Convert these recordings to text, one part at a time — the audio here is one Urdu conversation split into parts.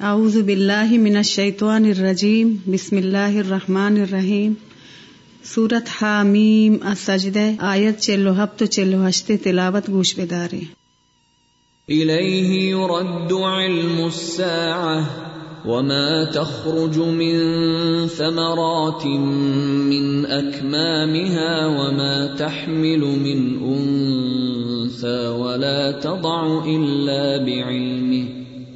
أعوذ باللہ من الشیطان الرجیم بسم اللہ الرحمن الرحیم سورت حامیم السجدہ آیت چلو ہفت چلو ہشتے تلاوت گوش بدارے إليه يرد علم الساعة وما تخرج من ثمرات من أكمامها وما تحمل من أنثى ولا تضع إلا بعلمه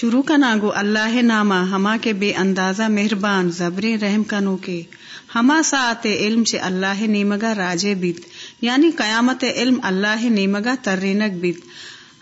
شروع کا ناگو اللہ نامہ ہما کے بے اندازہ مہربان زبری رحم کنو کے۔ ہما ساعت علم سے اللہ نیمگا راجے بیت۔ یعنی قیامت علم اللہ نیمگا ترینک بیت۔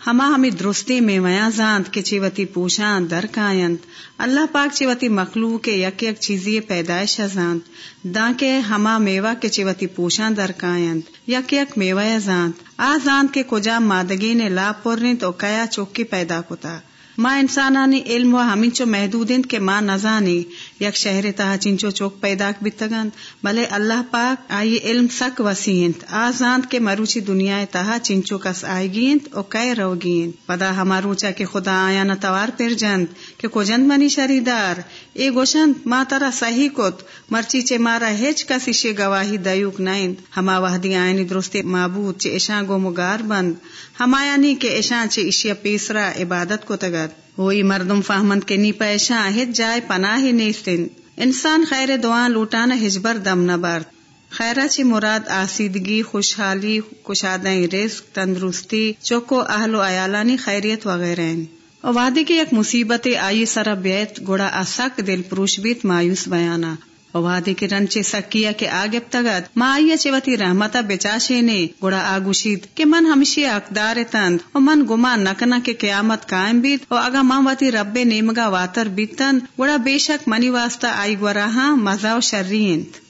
ہما ہمیں درستی میں میاں زانت کے چیوتی پوشان در کائنت اللہ پاک چیوتی مخلوق کے یک یک چیزی پیدائش زانت داں کے ہما میوا کے چیوتی پوشان در کائنت یک یک میوہ زانت آ زانت کے کجا مادگی نے لا پورنی تو کیا چوکی پیدا کتا۔ ماں انسانانی علم و ہمینچو محدود کے ماں نزانی، یک شہر تہا چنچو چوک پیدا بتگند، بلے اللہ پاک آئی علم سک وسیند آزاند کے مروچی دنیا تہا چنچو کس آئی گیند، او کئے رو گیند، پدا ہماروچا کے خدا آیا نتوار پر جند کہ کو منی شریدار اے گوشند ما ترا صحیح کت مرچی چے مارا ہیچ کسی شے گواہی دیوک نائند ہما وحدی آئینی درستے معبود چے اشاں گو مگار بند ہمایانی کے اشاں چے اشیا پیسرا عبادت کو تگر ہوئی مردم فہمند کے نی پیشاں ہج جائے پناہ نیستن انسان خیر دعا لوٹانا ہجبر دم نہ برت خیرہ چی مراد آسیدگی خوشحالی کشادیں رزق تندرستی چوکو اہل و عیالانی خیریت وغیرہ اور وادی کی ایک مصیبت آئی سر بیت گڑا اسک دل پروش بیت مایوس بیانا۔ اور وادی کے رنچے سکیا کے آگے تگت ما آئیے چوتی رحمتا بچاشے نے۔ گڑا آگوشید کہ من ہمشی اقدار تند۔ اور من گما نکنا کے قیامت قائم بیت۔ اور اگا ماں وتی رب نیمگا واتر بیتن۔ گڑا بے شک منی واسطہ آئی گوراہاں مزا و شرینت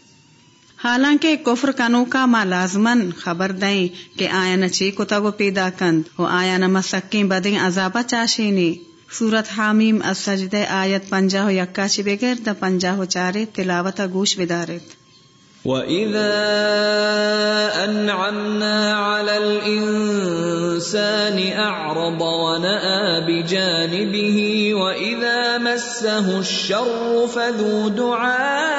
حالانکہ کفر کنو کا ماں لازمن خبر دیں کہ آیا نہ چی کو تگو پیدا کند و آیا نہ مسکیں بدیں عذابہ چاشے نے سورت حامیم السجدہ آیت پنجہ پنجاہ یکا چی بغیر دا پنجہ پنجاہ چارے تلاوت گوش بدارت۔ وَإِذَا أَنْعَمْنَا عَلَى الْإِنسَانِ أَعْرَضَ وَنَأَى بِجَانِبِهِ وَإِذَا مَسَّهُ الشَّرُّ فَذُو دُعَاءٍ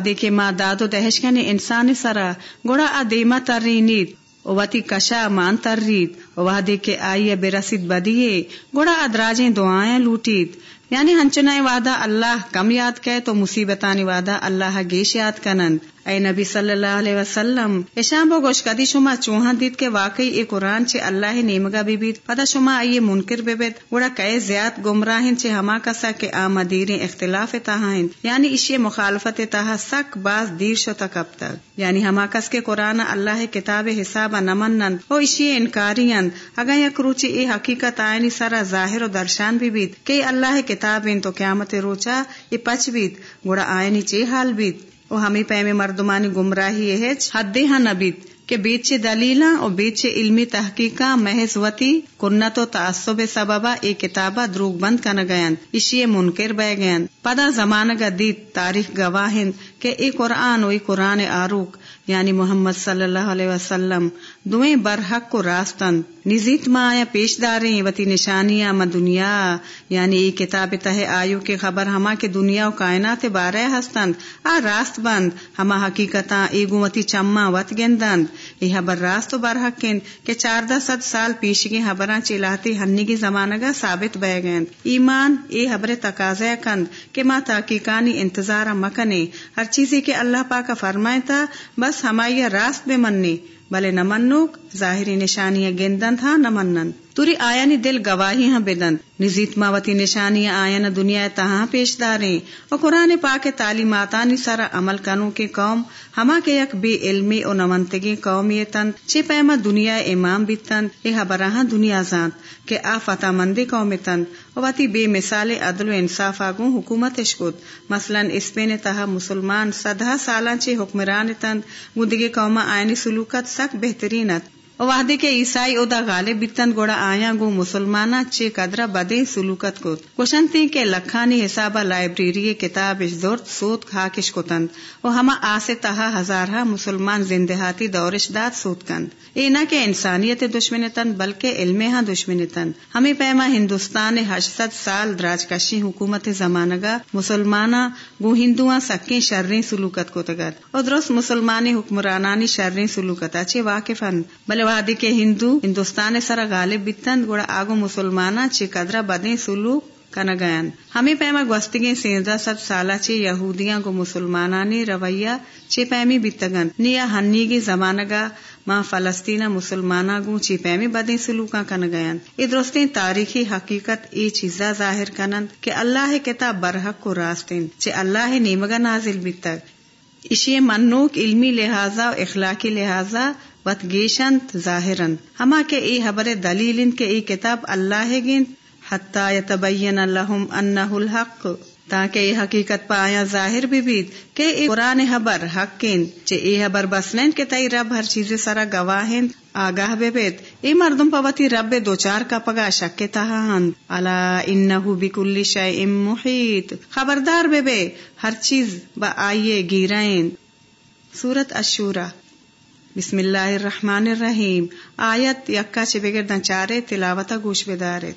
وحدی کے ماں دادو دہشکن انسان سرا گوڑا ادیما ترینید وتی کشا مان ترید وحدی کے آئیے برسید بدیے گوڑا ادراجیں دعائیں لوٹید یعنی ہنچنائے وعدہ اللہ کم یاد کہ تو مصیبتانی وعدہ اللہ گیش یاد کنند اے نبی صلی اللہ علیہ وسلم اشام بو گوش کدی شما چوہاں دید کے واقعی اے قرآن چے اللہ نیمگا بی بیت پدا شما آئیے منکر بے بیت گوڑا کئے زیاد گمراہن چے ہما کسا کے آمدیریں اختلاف تاہاں یعنی اشی مخالفت تاہا سک باز دیر شو تک اب تک۔ یعنی ہما کس کے قرآن اللہ کتاب حساب نمنند او اشی انکاری اگر یک روچی اے حقیقت آئینی سرا ظاہر و درشان بھی بیت کہ اللہ کتاب تو قیامت روچا یہ پچ بیت گوڑا آئینی چے حال بیت۔ او ہمیں پیمے مردمانی گمراہی ہے حد ہاں نبیت کہ بیچ دلیلاں اور بیچ علمی تحقیقاں محض وتی کنت و تعصب سببا اے کتابہ دروگ بند کن گئن اشی منکر بہ گیند پدا زمانہ گا دیت تاریخ گواہند کہ اے قرآن و اے قرآن آروک یعنی محمد صلی اللہ علیہ وسلم دویں برحق کو راستن نزیت ما آیا پیش داریں، وتی نشانیاں ما دنیا یعنی ای کتاب تہ آیو کے خبر ہما کے دنیا و کائنات بارے ہستند آ راست بند، ہما حقیقتاں ایگو وتی چما وت گندند ای خبر راست و برحق کن کہ چاردہ ست سال پیش کی خبراں چلاتی ہنی کی زمانہ گا ثابت بہ گیند ایمان ای خبر تقاضا کند کہ ما تحقیقانی انتظار مکنے۔ ہر چیزی کے اللہ پاک فرمائے تا بس ہمائی راست بے منی بلے نہ منوک ظاہری نشانیاں گندن تھا، نہ منن۔ توری آیا نی دل گواہی ہاں بدن۔ نزیت ماوتی نشانیاں آیا نہ دنیا تہاں پیش داریں اور قرآن پاک تعلیماتانی سارا عمل کنو کے قوم، ہما کے یک بے علمی او نمنتگی قوم یہ تن چھ پیما دنیا امام بھی تن یہ خبراں دنیا زانت کہ آ فتح مندی قوم تن اور واتی بے مثال عدل و انصاف آگوں حکومت اشکت مثلا اس پہ نے تہا مسلمان سدہ سالاں چھ حکمران تن گندگی قوما آئینی سلوکت سک بہترینت۔ وحدے کے عیسائی ادا غالب بیتن گوڑا آیا گو مسلمانہ چے قدرہ بدے سلوکت کو۔ کوشنتی کے لکھانی حسابہ لائبریری کتاب زورت سوت خاکش کتند و ہما آسے تہا ہزارہ مسلمان زندہاتی دورش داد سوت کند۔ اے نہ کہ انسانیت دشمن تن بلکہ علم ہاں دشمن تن ہمیں پیما ہندوستان ہشت سال دراج کشی حکومت زمانگا مسلمانہ گو ہندوان سکیں شرری سلوکت کو تگت اور درست مسلمانی حکمرانانی شرری سلوکت اچھے واقف بلے وادی کے ہندو ہندوستان سرا غالب بیتند گوڑا آگو مسلمانا چی قدرہ بدیں سلوک کنا گیان ہمیں پیما گوستگیں سینزا ست سالہ چی یہودیاں کو مسلمانانی رویہ چی پیمی بیتگن نیا ہنی گی زمانگا ماں فلسطینہ مسلمانہ گو چی پیمی بدیں سلوکاں کن گیان ای درستیں تاریخی حقیقت ای چیزا ظاہر کنند کہ اللہ کتاب برحق کو راستین چی اللہ نیمگا نازل بیتگ اشی منوک علمی لہذا و اخلاقی لہذا وت گیشنت ظاہرن ہما کے ای حبر دلیل کے ای کتاب اللہ گن حتی یتبین لهم انہ الحق۔ تاکہ یہ حقیقت پایا ظاہر بھی بیت کہ ای قرآن حبر حق چے ای حبر بسنین کے تئی رب ہر چیز سرا گواہن آگاہ بے بیت ای مردم پوتی رب دو چار کا پگا شک کے تہاہن الا انہو بکل شیء محیط۔ خبردار بے بے۔ ہر چیز با آئیے گیرائن سورت اشورہ۔ بسم اللہ الرحمن الرحیم۔ آیت یکا چھ بگردن چارے تلاوتا گوش بدارے۔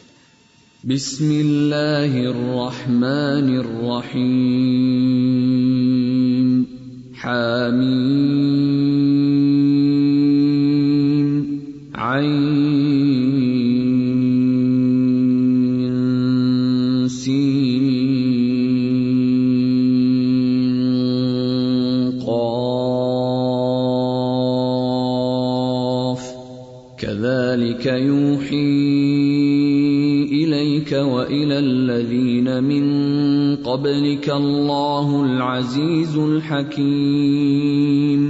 بسم اللہ الرحمن الرحیم۔ حامیم۔ قبلك الله العزيز الحكيم.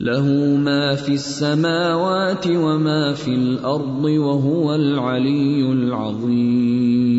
له ما في السماوات وما في الأرض وهو العلي العظيم.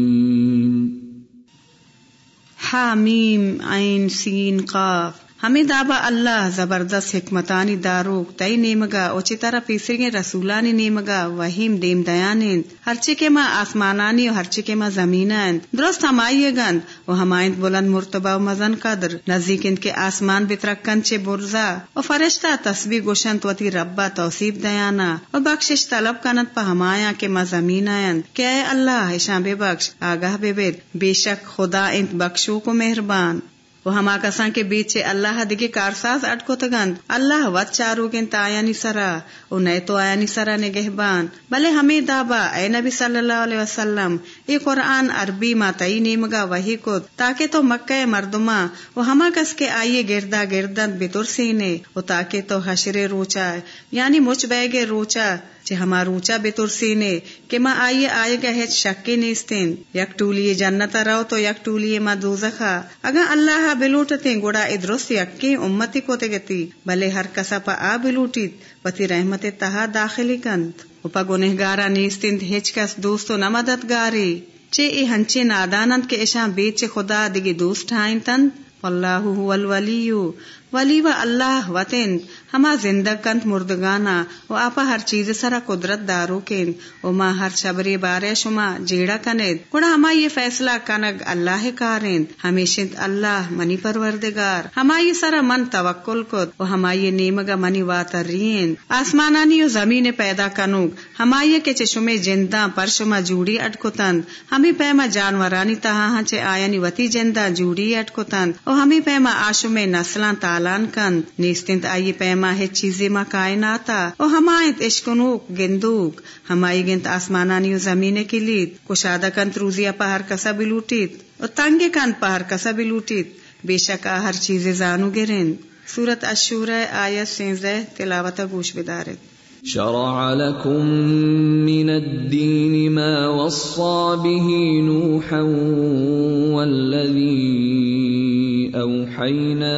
حامیم عین سین قاف. ہمیں دابا اللہ زبردست حکمتانی داروک تئی نیمگا، اوچی طرح پیسرگے رسولانی نیمگا، وحیم دیم دیانین ہرچی کے ماں آسمانانی و ہرچی کے ماں زمینان، درست ہمائی گند، و ہمائند بلند مرتبہ و مزن قدر نزدیک ان کے آسمان بترکن چے برزا، و فرشتہ تسبیح گوشنت وتی ربا توصیب دیانا، و بخشش طلب کنت پا ہمایا کے ماں زمین کہ اے اللہ حشاں بے بخش، آگاہ بے بید بے شک خدا انت بخشو کو مہربان۔ و ہما کساں کے بیچے اللہ دگی کارساز اٹکو تگند۔ اللہ وت چارو گن تایانی سرا، او نئے تو آیانی سرا نگہبان۔ بلے ہمیں دابا اے نبی صلی اللہ علیہ وسلم ای قرآن عربی ما تئی نیمگا وحی کو تاکہ تو مکہ مردما وہ ہما کس کے آئیے گردا گردن بتر سینے وہ تاکہ تو حشر روچا یعنی مچ بیگے روچا چھ ہما روچا بے ترسینے کہ ماں آئیے آئے گا شکی نیستین یک ٹولی جنت رو تو یک ٹولی ما دوزخا اگا اللہ بلوٹتے گوڑا ادرس یکی امتی کو تگتی بلے ہر کسا پا آ بلوٹیت پتی رحمت تہا داخلی کنت اپا گنہگارا نیستین ہیچ کس دوستو نمددگاری چے ای ہنچے نادانند کے اشاں بیچ خدا دگی دوست ہائن تند واللہ هو الولیو ولی و اللہ وطن ہما زندہ کنت مردگانا، و آپا ہر چیز سرا قدرت دارو کن و ما ہر شبری بارے شما جیڑا کنید۔ کڑا ہما یہ فیصلہ کنگ اللہ کارین۔ ہمیشت اللہ منی پروردگار۔ ہما یہ سرا من توکل کت، و ہما یہ نیمگا منی واتر رین۔ آسمانانی و زمین پیدا کنوگ۔ ہما یہ کہ چشمے جندہ پر شما جوڑی اٹکتند۔ ہمیں پیما جانورانی تہا ہنچے آیانی وتی جندہ جوڑی اٹکتند۔ و ہمیں پیما آشمے نسلان تالان کن نیستند آئی پیما ہے چیزی ما کائناتا، او ہمائیت اشکنوک گندوک، ہمائی گنت آسمانانی و زمین کی لید کشادہ کنت روزیا پہر کسا بلوٹیت او تنگے کنت پہر کسا بلوٹیت بے شک ہر چیز زانو گرن سورت اشورہ آیت سینزہ تلاوت گوش بدارت۔ شرع لكم من الدين ما وصى به نوحا والذي اوحينا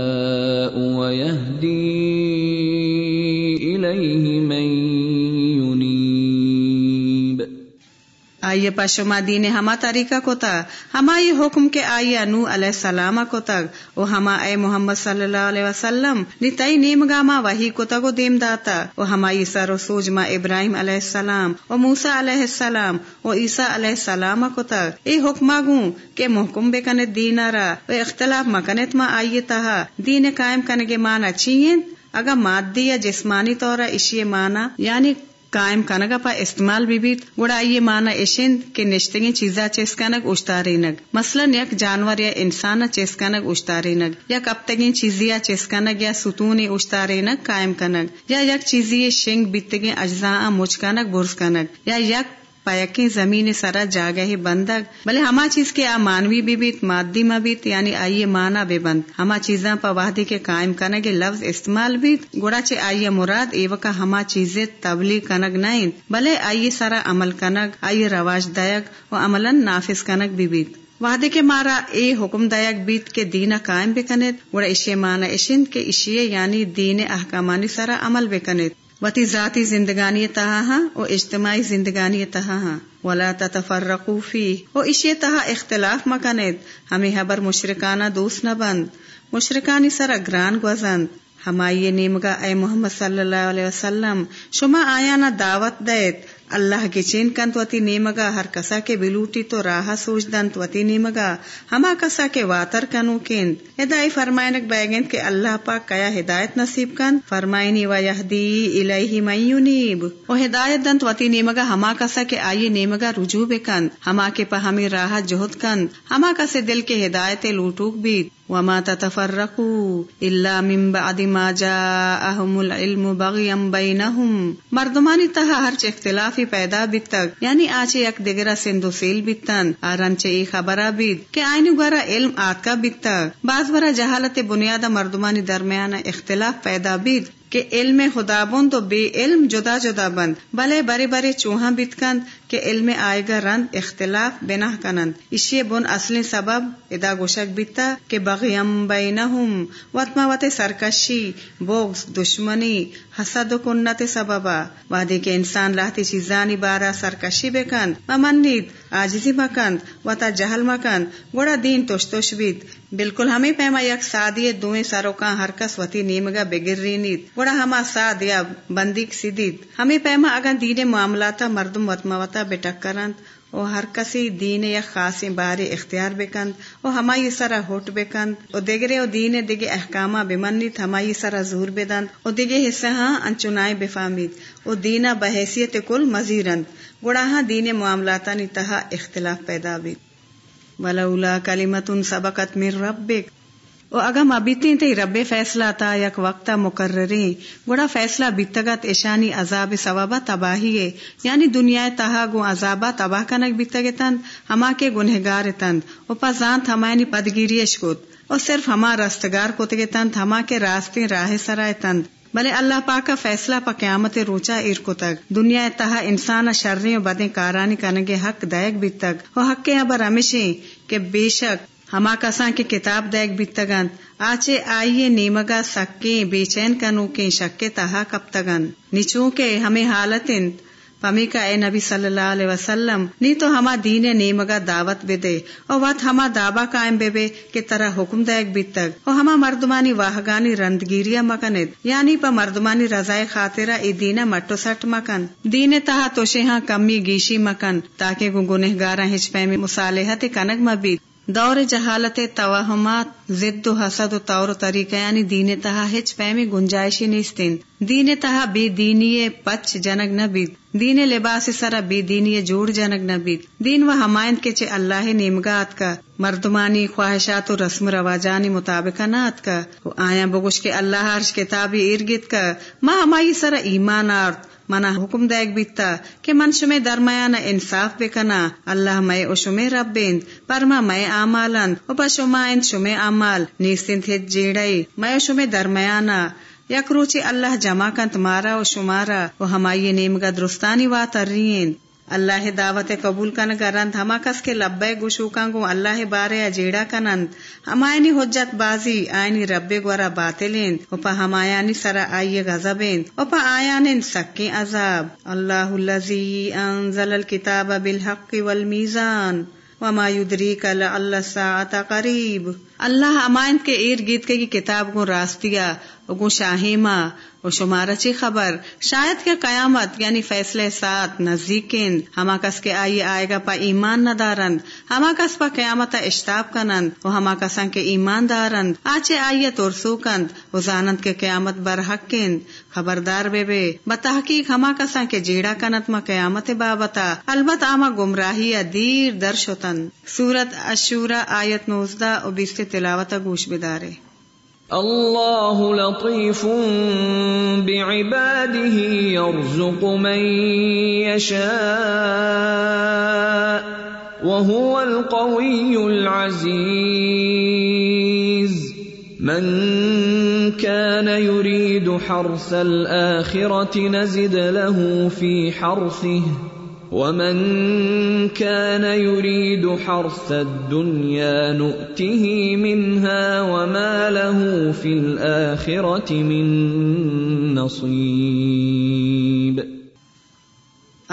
آئیے پشما دین ہما طریقہ کو تا، ہما یہ حکم کے آئیے نو علیہ السلام کو تگ او ہما اے محمد صلی اللہ علیہ وسلم، نی تئی نیم گاما وہی کو تگو دیم داتا، او ہما یہ سر و سوج ما ابراہیم علیہ السلام، او موسا علیہ السلام، او عیسیٰ علیہ السلام کو تگ اے حکم گوں کہ محکم بے کنے دین را او اختلاف مکنت ما آئیے تہا دین قائم کنگے مانا چین اگر مادی یا جسمانی طور اشیے مانا یعنی قائم کنگا پا استعمال بھی بیت گوڑا یہ مانا اشند کے نشتگی چیزا چیسکنگ اشتاری اشتارینگ مثلا یک جانور یا انسان چیسکنگ اشتارینگ یک ابتگی چیزیا چیسکنگ یا ستون اشتارینگ قائم کنگ یا یک چیزی شنگ بیتگی اجزاء مچ کنگ برس کنگ یا یک پیکی زمین سرا جاگہ ہی بندگ۔ بلے ہما چیز کے آ مانوی بھی بیت، مادی بیت یعنی آئیے مانا بے بند۔ ہما چیزاں پا وحدی کے قائم کنگ لفظ استعمال بیت۔ گوڑا چے آئیے مراد ایوکا ہما چیزیں تبلی کنگ نائن بلے آئیے سرا عمل کنگ آئیے رواج دائگ و عملا نافذ کنگ بھی بیت۔ وعدے کے مارا اے حکم دایک بیت کے دینا قائم بکنت گوڑا اشے مانا اشند کے اشیے یعنی دین احکامانی سرا عمل بکنت وتی ذاتی زندگانی تہا ہاں اجتماعی زندگانی تہا ہاں ولا تتفرقوا فی و اشی تہا اختلاف مکنید ہمیں حبر مشرکانہ دوست نہ بند۔ مشرکانی سر گران گوزند۔ ہمائی نیمگا اے محمد صلی اللہ علیہ وسلم، شما آیا نہ دعوت دیت اللہ کے چین کنت وتی نیمگا، ہر کسا کے بلوٹی تو راہ سوچ دنت وتی نیمگا۔ ہما کسا کے واتر کنو کن ہدائی فرمائنک بیگن کے اللہ پاک کیا ہدایت نصیب کن۔ فرمائنی و یہدی الیہ من ینیب و ہدایت دنت وتی نیمگا، ہما کسا کے آئی نیمگا رجوع بکن ہما کے پا ہمیں راہ جہد کن۔ ہما کسے دل کے ہدایت لوٹوک بیت وما تتفرقوا الا من بعد ما جاءهم العلم بغيا بينهم مردمانی تہا ہر اختلافی پیدا بیتک۔ یعنی آچے یک دگرا سندو سیل بیتن۔ آرانچے ای خبرہ بیت کہ آئینو گورا علم آت کا بعض برا جہالت بنیادہ مردمانی درمیان اختلاف پیدا بیت کہ علم خدا بند تو بے علم جدا جدا بند، بلے بڑے بڑے چوہاں بیت کند کہ علم آئے گا رند، اختلاف بنا کنند۔ اسی بن اصل سبب ادا گوشک بیتا کہ بغیم بینہم وطما وط سرکشی بوگز دشمنی، حسد و کنت سببا۔ وادی کے انسان لاہتی چیزانی بارا سرکشی بکند ممنید آجزی مکند وطا جہل مکند، گوڑا دین توش توش بیت بالکل ہمیں پیما یک سادی دوئیں ساروں کا ہر کس وتی نیمگا بگر رینیت۔ گوڑا ہما ساد یا بندی سیدید ہمیں پیما اگر دین معاملاتا مردم وطما وطا بے ٹکرند او ہر کسی دین یا خاص باری اختیار بکند، او ہمائی سرا ہوٹ بکند۔ او دگرے او دین دگے احکامہ بمنیت، ہمائی سرا زور بدند۔ او دگے حصہ ہاں انچنائی بفامید او دینا بحیثیت کل مزیرند۔ گڑا ہاں دین معاملاتانی تہا اختلاف پیدا بھی ولولا کلمت سبقت من ربک۔ او اگا مبیتی تے رب فیصلہ تا یک وقتا مقرری۔ گڑا فیصلہ بیتگت اشانی عذاب ثوابہ تباہی ہے۔ یعنی دنیا تہا گو عذابہ تباہ کنک بیتگتند ہما کے گنہگار تند او پا زانت ہمائنی یعنی پدگیری اشکت او صرف ہما رستگار کتگے ہما کے راستے راہ سرائے تند بلے اللہ پاک کا فیصلہ پا قیامت روچا ارکو تک۔ دنیا تہا انسان شرری و بدیں کارانی کنگے حق دائک بھی تک۔ او حق کے ابر ہمیشہ کہ بے شک ہما کساں کے کتاب دیکھ بھی تگن۔ آچے آئیے نیمگا سکیں بے چین کنو کے شکے تہا کب تگن۔ نچوں کے ہمیں حالت پمی کا اے نبی صلی اللہ علیہ وسلم، نی تو ہما دین نیمگا دعوت بے دے اور وات ہما دعبا قائم بے بے کہ طرح حکم دیکھ بھی تک اور ہما مردمانی واہگانی رندگیریا مکنت یعنی پا مردمانی رضائے خاطرہ ای دین مٹو سٹ مکن، دین تہا تو ہاں کمی گیشی مکن، تاکہ گو گنہ گارا ہچ پہ مصالحت کنگ مبید دور جہالت توہمات، ضد و حسد و طور و طریقہ یعنی دین تہا ہچ پیمی گنجائشی نیستین۔ دین تہا بے دینی پچ جنگ نبید دین لباس سرا بے دینی جوڑ جنگ نبید دین و ہمائند کے چے اللہ نیمگات کا۔ مردمانی خواہشات و رسم رواجانی مطابق نات کا۔ آیا بگوش کے اللہ عرش کتابی ارگت کا۔ ماں ہمائی سرا ایمان آرت منا حکم دائک بیتا کہ من شمے درمیان انصاف بکنا اللہ میں او شمے رب پرما میں آمالن او پا شما انت شمے آمال نیستن تھے جیڑائی میں شمے درمیانا یک روچی اللہ جمع کنت مارا و شمارا و ہمائی نیمگا درستانی واترین اللہ دعوت قبول کن گرند ہما کس کے لبے گوشو گو اللہ بارے جیڑا کنند. ہمائنی حجت بازی، آئینی رب گورا باطلین. اپا ہمایانی سرا آئی غزبین اپا آیان سکی عذاب. اللہ اللذی انزل الكتاب بالحق والمیزان. وما يدريك لعل الساعة قریب. اللہ امائن کے ارد گرد کے کتاب کو راستیا گو شاہیما و شمارا چی خبر۔ شاید کے قیامت یعنی فیصلے ساتھ نزدیکین ہما کس کے آئی آئے گا پا ایمان نہ دارند ہما کس پا قیامت اشتاب کنند و ہما کسان کے ایمان دارند آچے آئیے ترسو کند و زانند کے قیامت برحق کند خبردار بے بے بتحقیق ہما کسان کے جیڑا کنت ما قیامت بابتا۔ البت آما گمراہی دیر درشتن سورت اشورا آیت نوزدہ و بیست تلاوت گوش بدارے۔ اللہ لطیف بعباده يرزق من يشاء وهو القوي العزيز من كان يريد حرث الآخرة نزد له في حرثه۔ ومن كان يريد حرث الدنيا نؤته منها وما له في الآخرة من نصيب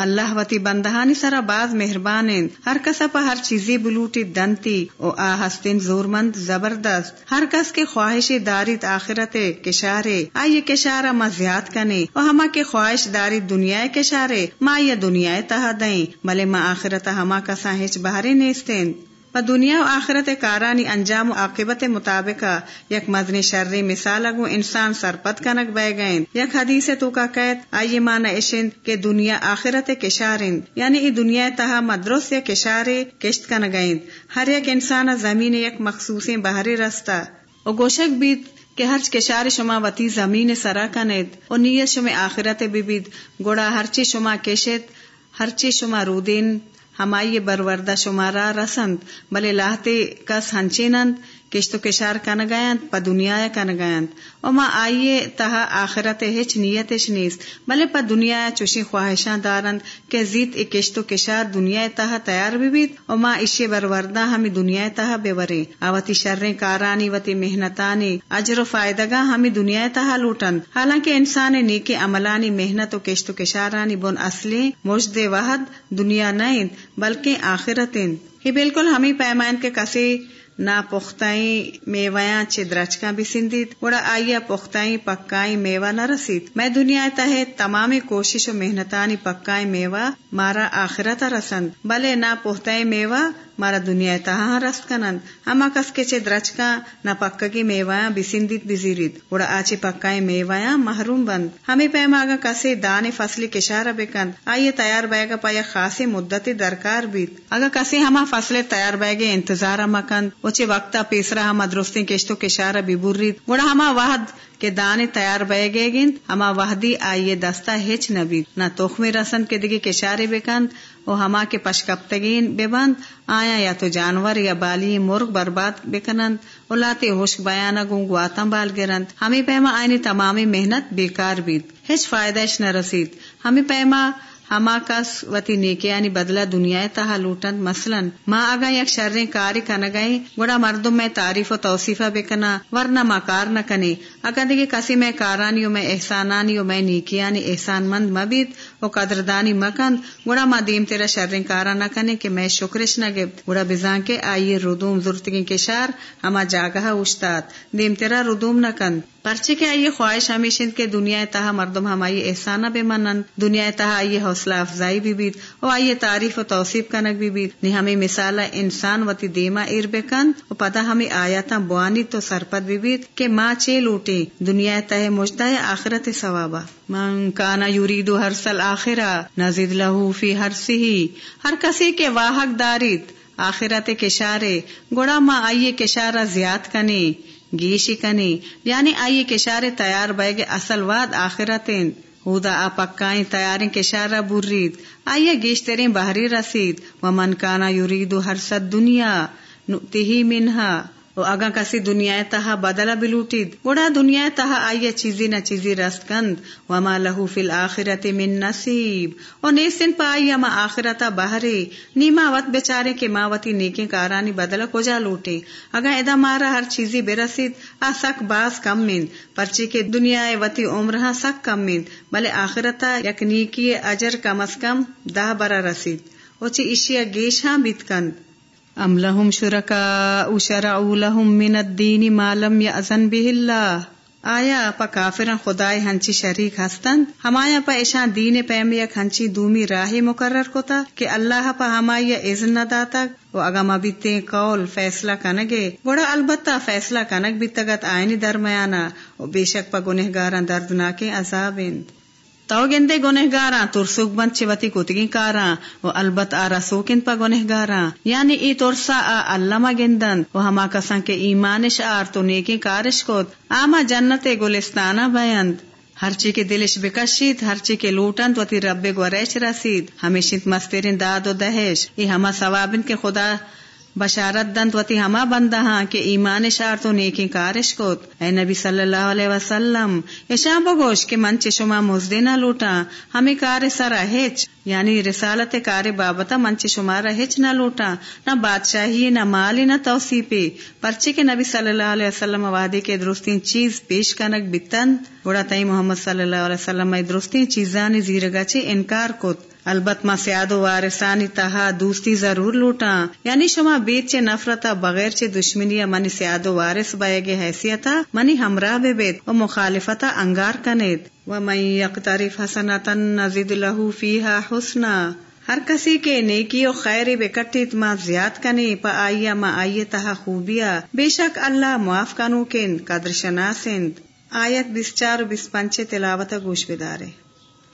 اللہ وتی بندہانی سرا باز مہربان ہر کس پا ہر چیزی بلوٹی دنتی۔ او آ ہستین زور مند زبردست۔ ہر کس کے خواہش دارت آخرت کشارے۔ آئیے کشارہ ما زیاد کنے او ہما کے خواہش داری دنیا کشارے۔ ما یہ دنیا تہا دیں بلے ما آخرت ہما کسا ہچ بہرے نیستین۔ دنیا و آخرت کارانی انجام و عاقبت مطابق یک مزنی شرری مثال اگو انسان سرپت کنک بہ گئیں یک حدیث تو کا قید، آئیے مانا اشن کہ دنیا آخرت کشارن یعنی ای دنیا تہا مدرس یا کشارے کشت کن گئیں ہر یک انسان زمین یک مخصوص بہری رستہ۔ او گوشک بیت کہ ہر کشار شما وتی زمین سرا کنید۔ او نیت شما آخرت ببید۔ گوڑا ہرچی شما کشت ہرچی شما رودین۔ ہمائی بروردہ شمارا رسند بلے لاہتے کس ہنچینند کشار کن گیند پا دنیا کن گیند او ما آئیے تہا آخرت ہچ نیتش نیست۔ بلے پا دنیا چوشی خواہشاں دارند کہ زیت ای کشتو کشار دنیا تہا تیار بھی بیت او ما اشی بروردہ ہمی دنیا تہا بے آواتی شرریں کارانی، وتی محنتانی۔ اجر و فائدگا ہمی دنیا تہا لوٹند حالانکہ انسان نیکی عملانی، محنت و کشتو کشارانی بن اصلی مجد وحد دنیا نہیں بلکہ آخرت ہی بالکل ہمیں پیمان کے کسی نا پختائیں میویاں چے درچکاں بھی سندید وڑا آئیا پختائیں پکائیں میوہ نہ رسید میں دنیا تہے تمام کوشش و محنتانی پکائیں میوہ مارا آخرت رسند۔ بلے نا پختائیں میوہ مارا دنیا تہا رست کنند ہما کس کے چے درچکا نہ پکگی میویاں بسندید بزیرید گوڑا آچے پکائی میویاں محروم بند ہمیں پیما آگا کسے دانے فصلی کشارہ بکند آئیے تیار بیگا پایا خاصی مدتی درکار بیت اگر کسی ہما فصل تیار بیگے انتظار مکند وچے وقتا پیسرا ہما درستیں کشتو کشارہ بھی برید گوڑا ہما وحد کہ دانے تیار بے گے گند ہما وحدی آئیے دستا ہچ نبی نہ توخمی رسن کے دگی کشارے بکند او ہما کے پشکپتگین بے بند آیا یا تو جانور یا بالی مرغ برباد بکنند اولاتے ہوشک بیانا گوں گواتم بال گرند۔ ہمیں پیما آئینی تمامی محنت بیکار بیت ہچ فائدہش نہ رسید۔ ہمیں پیما ہما کس وتی نیکیانی بدلا دنیا تہا لوٹن مثلا۔ ماں اگا یک شریں کاری کنگئی گوڑا مردم میں تعریف و توصیفہ بکنا ورنہ ما کار نہ کنے۔ اگر دیکھے کسی میں کارانی میں احسانانی میں نیکیانی احسان مند مبید و قدردانی مکند گوڑا ما دیم تیرا شریں کارا نہ کنے کہ میں شکرش نہ گب۔ گوڑا بزان کے آئیے ردوم زرتگی کے شار، ہما جاگہ اشتاد دیم تیرا ردوم نہ کند۔ پرچے کے آئیے خواہش ہمیشن کے دنیا تہا مردم ہمائی احسانہ بے منن دنیا تہا آئیے حوصلہ افزائی بھی بیت او آئیے تعریف و توصیف کنک بھی بیت نی ہمیں مثال انسان وتی دیما ایر کن پتا ہمیں آیاتا بوانی تو سرپت بھی بیت کہ ماں چے لوٹے دنیا تہ مجدہ آخرت ثوابا۔ من کانا یریدو ہر سل آخرا نزد لہو فی ہر سی ہر کسی کے واحق دارید۔ آخرت کشارے گوڑا ماں آئیے کشارہ زیاد کنے گیشی کنی۔ یعنی آئیے کشارے تیار بے اصل واد آخرتیں ہودا آ پکائیں تیاریں کشارہ برید آئیے گیش تیریں باہری رسید ومن من کانا یریدو ہر سد دنیا نؤتیہی منہا و اگا کسی دنیا تہا بدلا بلوٹید گوڑا دنیا تہا آئیے چیزی نہ چیزی رست کند وما لہو فی الآخرت من نصیب۔ و نیسن پا آئی اما آخرتا بہرے۔ نیما وط بیچارے کے ماوتی نیکیں کارانی بدلا کجا لوٹے۔ اگا ادا مارا ہر چیزی برسید آ سک باز کم مند۔ پرچی کے دنیا وتی عمرہ سک کم مند۔ بلے آخرتا یک نیکی اجر کم از کم دہ برا رسید۔ وچی اشیا گیش ہاں بیت کند۔ ام لهم شرکاء شرعوا لهم من الدین ما لم یأذن به اللہ۔ آیا پا کافرن خدای ہنچی شریک ہستند؟ ہمایا پا ایشان دین پیم یک ہنچی دومی راہی مقرر کوتا کہ اللہ پا ہمایا اذن نہ داتا و اگا مبیتے قول فیصلہ کنگے۔ گوڑا البتہ فیصلہ کنگ بیتگت آئینی درمیانا و بے شک پا گنہگاران دردناکیں عذابند۔ تو گندے گنہ گاراں ترسوک بند چوتی کتگی کاراں و البت آرا سوکن پا گنہ گاراں یعنی ای ترسا آ اللہ گندن و ہما کسان کے ایمانش آر تو نیکی کارش کت آما جنت گلستانہ بیند ہر چی کے دلش بکشید، ہر چی کے لوٹند و تی رب گوریش رسید۔ ہمیشت مسترین داد و دہش۔ ای ہما ثوابن کے خدا بشارت دند وتی ہما بندہ ہاں کہ ایمان شار تو نیکی کارش کوت اے نبی صلی اللہ علیہ وسلم اشاں بگوش کہ من شما مزدے نہ لوٹا ہمیں کار سرا ہچ یعنی رسالت کار بابتا منچ شمارا ہچ نہ لوٹا نہ بادشاہی، نہ مالی نہ توصیفی۔ پرچے کے نبی صلی اللہ علیہ وسلم وعدے کے درستین چیز پیش کنک بتن، گوڑا تئی محمد صلی اللہ علیہ وسلم درستین چیزانی زیرگا چے انکار کت۔ البت ما سیاد و وارثانی تہا دوستی ضرور لوٹا یعنی شما بیت چے نفرتا بغیر چے دشمنی منی سیاد و وارث بایگے حیثیتا، منی ہمراہ بے بیت و مخالفتا انگار کنید۔ و من یقترف حسنتا نزد لہو فیہا حسنا۔ ہر کسی کے نیکی و خیر بکٹیت ما زیاد کنے پا آئیا ما آئیے تہا خوبیا بے شک اللہ معاف کنو کن قدر شناسند آیت بیس چار و بیس پنچے تلاوتا گوش بدارے۔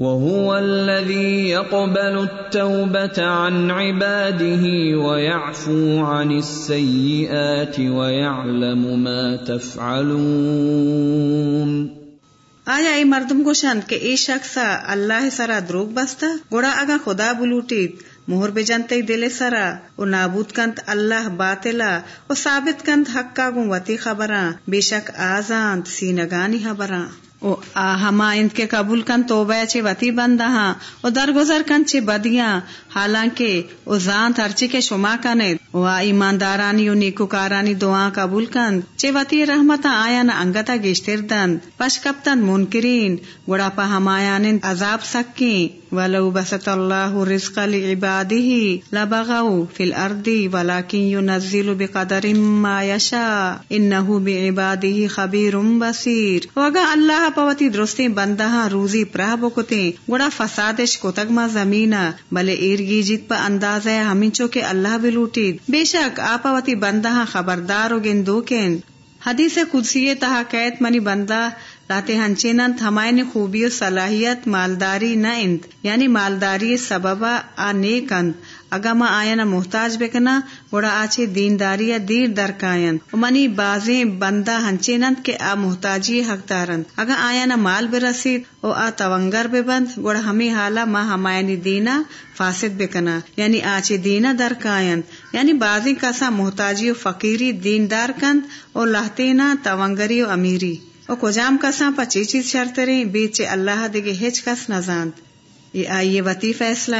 وهو الذي يقبل التوبة عن عباده ويعفو عن السيئات ويعلم ما تفعلون۔ آیا ای مردم گوشند کہ ای شخصا اللہ سرا دروگ بستا؟ گوڑا اگا خدا بلوٹیت مہر بجنتے دل سرا، او نابود کنت اللہ باطلا، او ثابت کنت حقا گوں وتی خبراں بے شک آزانت سینگانی خبراں ہما انت کے قبول کن توبہ چے وتی بندہ ہاں۔ او درگزر کن چے بدیاں۔ حالانکہ او زانت ہرچی کے شما کنے۔ او ایماندارانی و نیکوکارانی دعا قبول کن۔ چے وتی رحمتا آیا نہ انگتا گشتر دن۔ پش کپتن منکرین۔ گڑا پا ہمایان عذاب سکیں۔ ولو بسط اللہ رزق لعباده لبغوا في الارض ولكن ينزل بقدر ما يشاء انه بعباده خبير بصير وگا اللہ پوتی درستی بندہ روزی پرہ بکتے، گڑا فسادش کتگ ما زمینا بلے ایرگی جیت پا انداز ہے ہمیں کے اللہ بھی لوٹی بے شک آپاوتی بندہ خبردار و گندو کن حدیث قدسی تہا قید منی بندہ لاتے ہنچینند ہمائن خوبی و صلاحیت مالداری نہ انت یعنی مالداری سببا آ نیک انت اگا ما آیا محتاج بکنا گوڑا آچے دینداری دیر درکائن منی بازیں بندہ ہنچینند کے آ محتاجی حق دارند اگا آیا نہ مال برسید او آ تونگر بے بند، گوڑا ہمیں حالا ما ہمائنی دینا فاسد بکنا یعنی آچے دینا درکائن یعنی بازی کسا محتاجی و فقیری دیندار کند، او لہتینا تونگری و امیری۔ او کجام کساں پچی چیز شرطریں بیچے اللہ دگے ہچ کس نزاند یہ آئیے وتی فیصلہ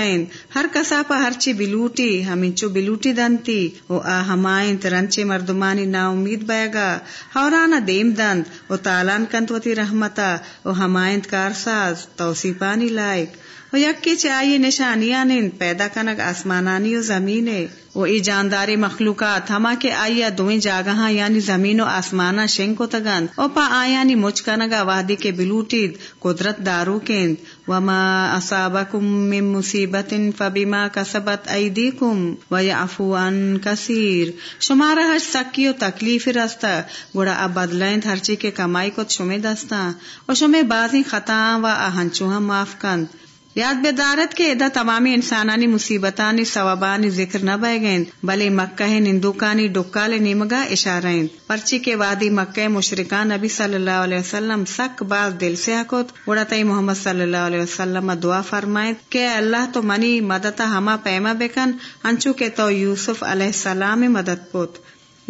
ہر کسا پا ہر چی بلوٹی ہمیں چو بلوٹی دنتی او آ ہمائیں ترنچے مردمانی نا امید بیگا ہورانا دیم دند او تالان کنت وتی رحمتا او ہمائیں کارساز توصیفانی لائک و یکی چاہیے نشانیاں پیدا کنگ آسمانانی و زمین وہ ای جانداری مخلوقات، ہما کے آئیا دوئیں جاگہاں یعنی زمین و آسمانا شنگ کو تگن او پا آیانی مچ کنگا وادی کے بلوٹید، قدرت دارو کند۔ وما اصابکم من مصیبت فبما کسبت ایدیکم ویعفو ان کثیر۔ شمارا ہر سکی و تکلیف رستا گوڑا اب بدلائند ہرچی کے کمائی کو شمی دستا و شمی بازی خطا و اہنچوہاں معاف کند۔ یاد بیدارت کے ادا تمامی انسانانی مصیبتانی ثوابانی ذکر نہ بہ گئیں بلے مکہ نندوکانی ڈکال نیمگا اشارائیں۔ پرچی کے وادی مکہ مشرکان نبی صلی اللہ علیہ وسلم سک باز دل سے حکوت اڑتائی محمد صلی اللہ علیہ وسلم دعا فرمائیں کہ اللہ تو منی مدتا ہما پیما بکن انچو کے تو یوسف علیہ السلام مدد پوت۔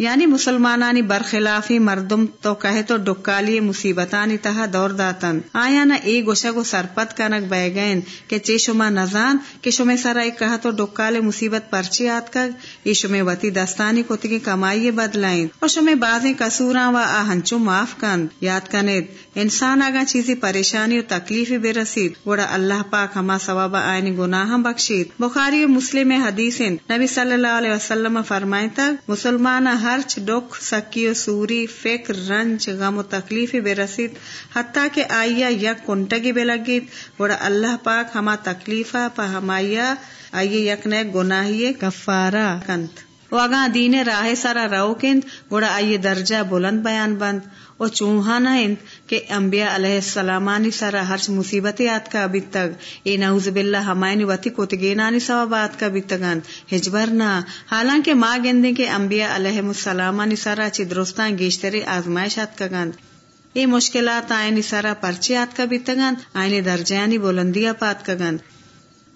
یعنی مسلمانانی برخلافی، مردم تو کہے تو ڈکالی، مصیبتانی تہا دور داتن۔ آیا نہ ای گوشہ گو سرپت کنک بہ گئن کہ چے شما نزان کہ شما سرا ایک کہا تو ڈکال مصیبت پرچی آت کر۔ ای شما وتی دستانی کو تکی کمائی بدلائیں۔ اور شما بازیں کسوراں و آہنچو معاف کند یاد کنید، انسان آگا چیزی پریشانی و تکلیف بے رسید۔ گوڑا اللہ پاک ہما ثواب آئین گناہ بخشید۔ بخاری و مسلم حدیث نبی صلی اللہ علیہ وسلم فرمائیں تک مسلمان ہرچ ڈوک سکی و سوری، فکر، رنج، غم و تکلیف بے رسید، حتیٰ کہ آئیا یک کنٹگی بے لگید گوڑا اللہ پاک ہما تکلیفہ پا ہمایا آئیے یک نئے گناہیے کفارہ کنت و دین راہ سارا رو کند گوڑا آئیے درجہ بلند بیان بند۔ او چوہا نہ کہ انبیاء علیہ السلامانی سارا ہر مصیبت یاد کا ابھی تک۔ اے نعوذ باللہ ہمائنی وتی کوتگینانی ثوابات کا ابھی تگن ہجبر نہ۔ حالانکہ ماں گندے کے انبیاء علیہ السلامانی سارا چی درستان گیشتری آزمائشات کا گند اے مشکلات آئینی سارا پرچیات کا بھی تگن آئینی درجانی بلندیا پات کا گند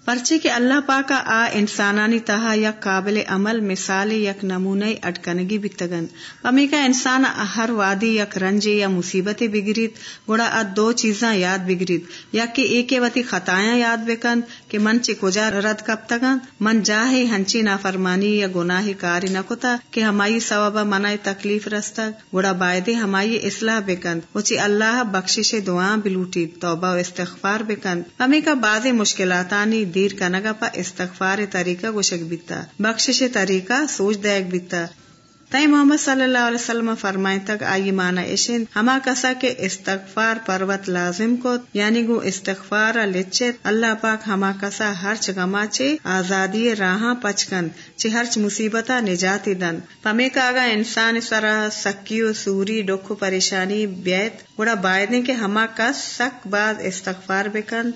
پرچے کے اللہ پاک آ انسانانی تہا یا قابل عمل مثال یک نمونہ اٹکنگی بتگن پمی کا انسان ہر وادی یک رنج یا مصیبت بگریت گوڑا ا دو چیزاں یاد بگریت۔ یا کہ ایک وتی خطایاں یاد بکن کہ من چے کجا رد کب تگن من جاہے ہنچی نافرمانی یا گناہی کاری نہ کتا کہ ہمائی ثوابہ منائے تکلیف رستا گوڑا بائدے ہمائی اصلاح بکن۔ وچی اللہ بخشش دعاں بلوٹی توبہ و استغفار بکن۔ پمی کا بعض مشکلاتانی دیر کنگا پا استغفار طریقہ گوشک بیتا۔ بخشش طریقہ سوچ دیکھ بیتا۔ تائی محمد صلی اللہ علیہ وسلم فرمائیں تک، آئی مانا اشن ہما کسا کے استغفار پروت لازم کو یعنی گو استغفار لچت اللہ پاک ہما کسا ہر چگما چے آزادی راہاں پچکن، چے ہر مصیبتا نجاتی دن۔ پمے کا انسان سرا سکیو سوری ڈوکھو پریشانی بیت گوڑا بائدیں کے ہما کس سک باز استغفار بکن۔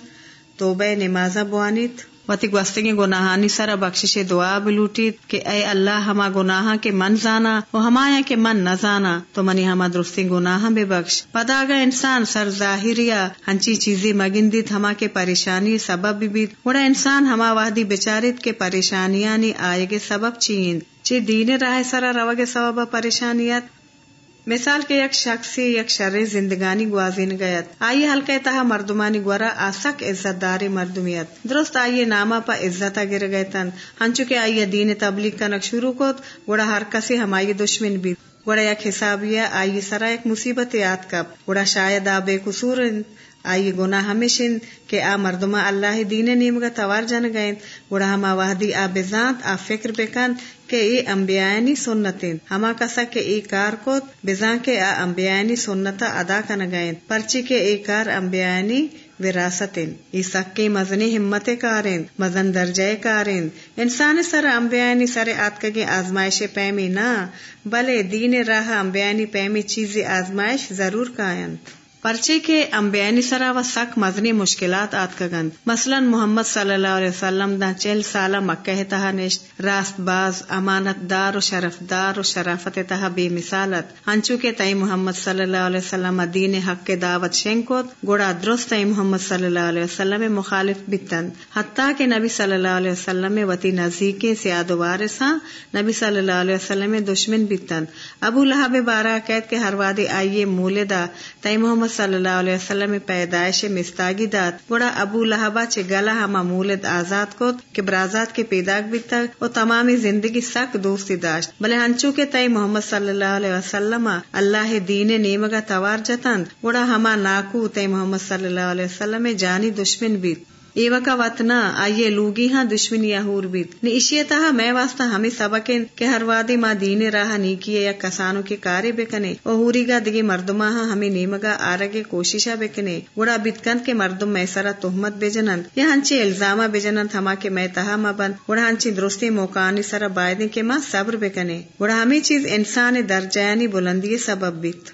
توبہ نمازہ بوانیت۔ وتی گوستگی گناہانی سرا بخشش دعا بلوٹی کہ اے اللہ ہما گناہ کے من زانا و ہمایا کے من نہ زانا، تو منی ہما درستی گناہ بے بخش۔ پدا گا انسان سر ظاہریا، ہنچی چیزیں مگندیت، ہما کے پریشانی سبب بھی بڑا انسان ہما وحدی بچارت کے پریشانیاں آئے گے سبب چین چی دین راہ سرا روگ سبب پریشانیت۔ مثال کے یک شخصی، یک شر زندگانی گوازین گیت۔ آئیے ہلکے تہا مردمانی گورا آسک عزت داری مردمیت۔ درست آئیے ناما پا عزت گر گئے تن ہنچو کے آئیے دین تبلیغ کنک شروع کت گوڑا ہر کسی ہمائی دشمن بھی گوڑا یک حسابیہ آئیے سرا ایک مصیبت یاد کب۔ گوڑا شاید آ بے قصور آئی گناہ ہمیشن کہ آ مردما اللہ دین نیم گا توار جن گئیں گڑا ہما وحدی آ بزانت آ فکر بکن۔ کہ ای امبیانی سنتیں ہما کسا کہ ای کار کو بزان کے آ امبیانی سنتا ادا کن گئیں پرچی کے ای کار امبیانی وراثتیں ای سکی مزنی ہمت کاریں مزن درجے کاریں انسان سر امبیانی سر آتکگی آزمائش پیمی نہ بلے دین راہ امبیانی پیمی چیزی آزمائش ضرور کائن۔ پرچے کے امبیانی سرا و سک مزنی مشکلات آت کگن مثلا محمد صلی اللہ علیہ وسلم دا چل سالہ مکہ تہا نشت، راست باز، امانت دار و شرف دار و شرافت تہا بے مثالت۔ ہنچو کے تئی محمد صلی اللہ علیہ وسلم دین حق کے دعوت شنکوت گوڑا درست تئی محمد صلی اللہ علیہ وسلم مخالف بتن۔ حتیٰ کہ نبی صلی اللہ علیہ وسلم وتی نزدیکی سیاد وارثاں نبی صلی اللہ علیہ وسلم دشمن بتن۔ ابو لہب بارہ قید کے ہر وادی آئیے مولدہ تئی محمد صلی اللہ علیہ وسلم پیدائش مستاگی دات گوڑا ابو لہبا چے گلا ہما مولد آزاد کو کہ برازات کے پیداک بھی تک وہ تمامی زندگی سک دوستی داشت۔ بلے ہنچو کے تئی محمد صلی اللہ علیہ وسلم اللہ دین نیمگا توار جتن گوڑا ہما ناکو تئی محمد صلی اللہ علیہ وسلم جانی دشمن بیت۔ ایوا کا وطنا آئیے لوگی ہاں دشمن یا ہور بیت نی اشیے تہا میں واسطہ ہمیں سبق کہ ہر وادی ماں دین راہ نی کیے یا کسانوں کے کارے بکنے او ہوری گا دگی مردما ہاں ہمیں نیمگا آرگے کوششا بکنے گوڑا بتکن کے مردم میں سرا تہمت بجنن یا ہنچی الزامہ بجنن تھما کے میں تہا مبن گوڑا ہنچی درستی موقعانی سرا بائدے کے ماں صبر بکنے گوڑا ہمیں چیز انسان درجانی بلندی سبب بیت